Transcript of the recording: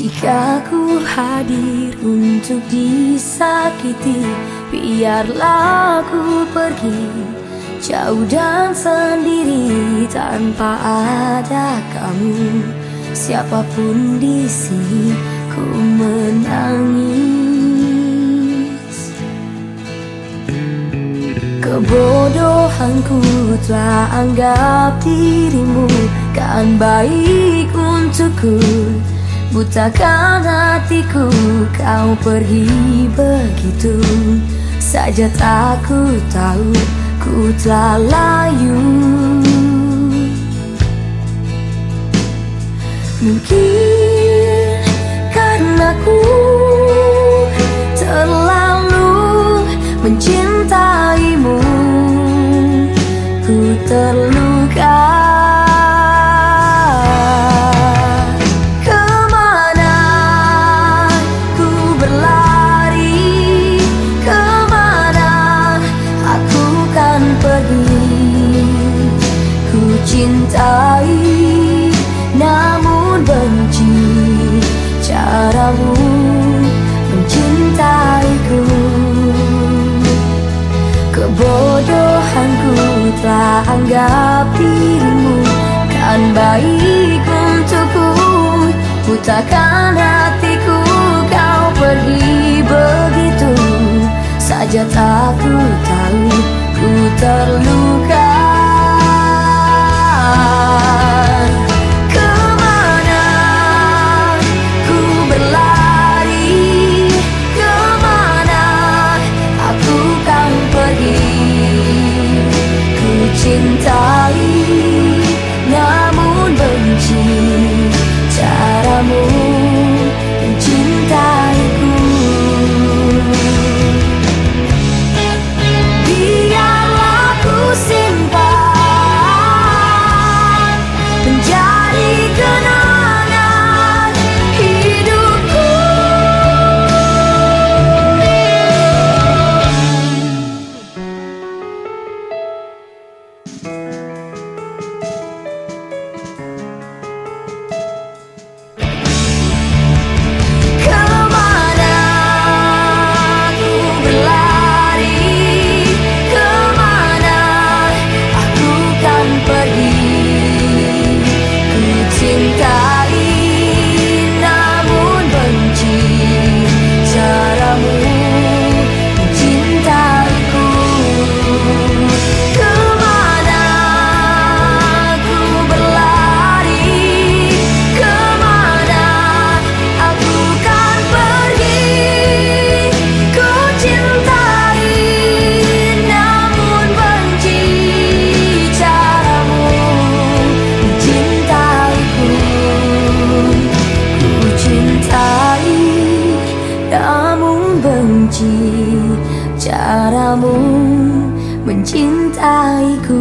Jika ku hadir untuk disakiti Biarlah ku pergi. Jauh dan sendiri tanpa ada kamu. Siapa pun di sini ku menangis. Kebodohanku telah anggap dirimu Kan baik untukku Butakan hatiku kau pergi begitu. Saja tak ku tahu ku telah layu. Mungkin karena ku terlalu mencintaimu telah anggap dirimu kan baik untukku. Butakan hatiku kau pergi begitu Saja tak ku tahu ku terluka benci caramu mencintaiku